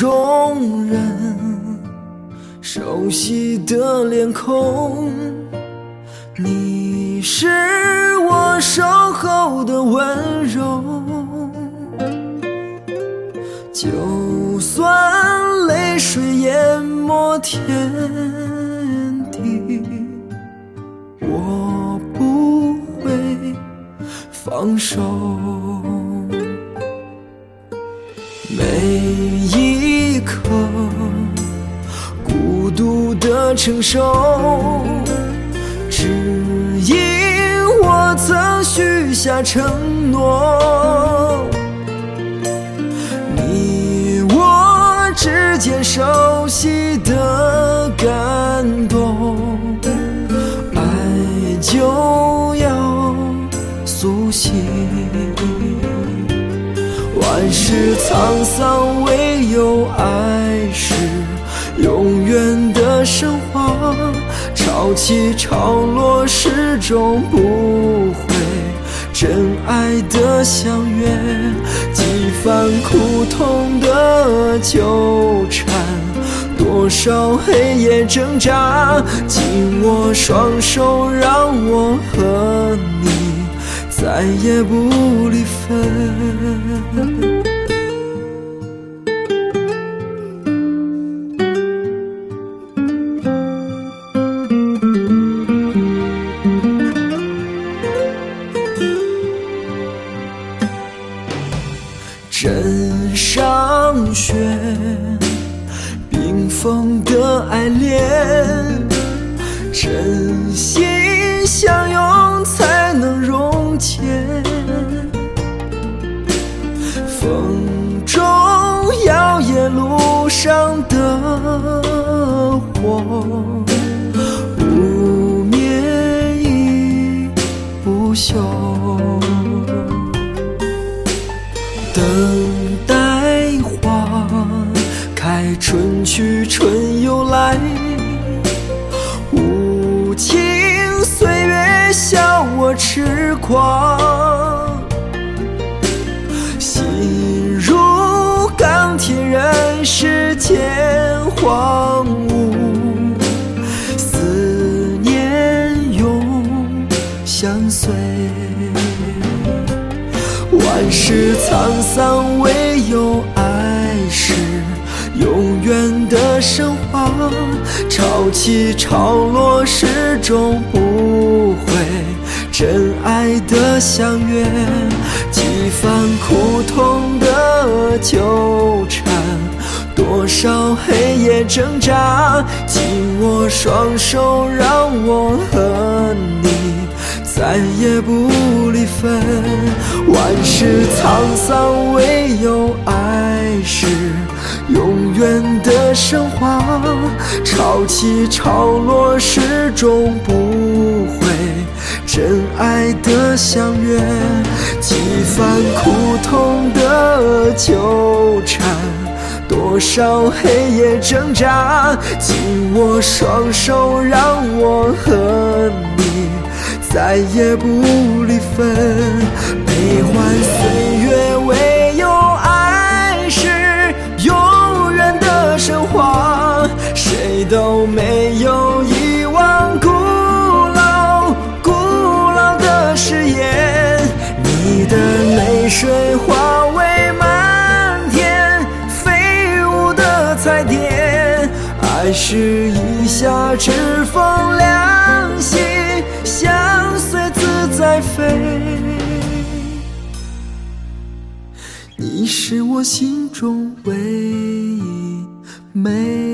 中人，熟悉的脸孔，你是我守候的温柔。就算泪水淹没天地，我不会放手。每一刻孤独的承受，只因我曾许下承诺。你我之间熟悉的感动，爱就要苏醒。万事沧桑，唯有爱是永远的升华。潮起潮落，始终不会真爱的相约。几番苦痛的纠缠，多少黑夜挣扎，紧握双手，让我和。再也不离分。枕上雪，冰封的爱恋，真心不休。等待花开，春去春又来，无情岁月笑我痴狂。心如钢铁，任世间荒相随。万事沧桑，唯有爱是永远的升华。潮起潮落，始终不会真爱的相约。几番苦痛的纠缠，多少黑夜挣扎，紧握双手，让我和你。再也不离分，万事沧桑，唯有爱是永远的升华。潮起潮落，始终不会真爱的相约。几番苦痛的纠缠，多少黑夜挣扎，紧握双手，让我和你。再也不离分，悲欢岁月，唯有爱是永远的神话。谁都没有遗忘古老古老的誓言，你的泪水化为漫天飞舞的彩蝶，爱是一下之风凉是我心中唯一美。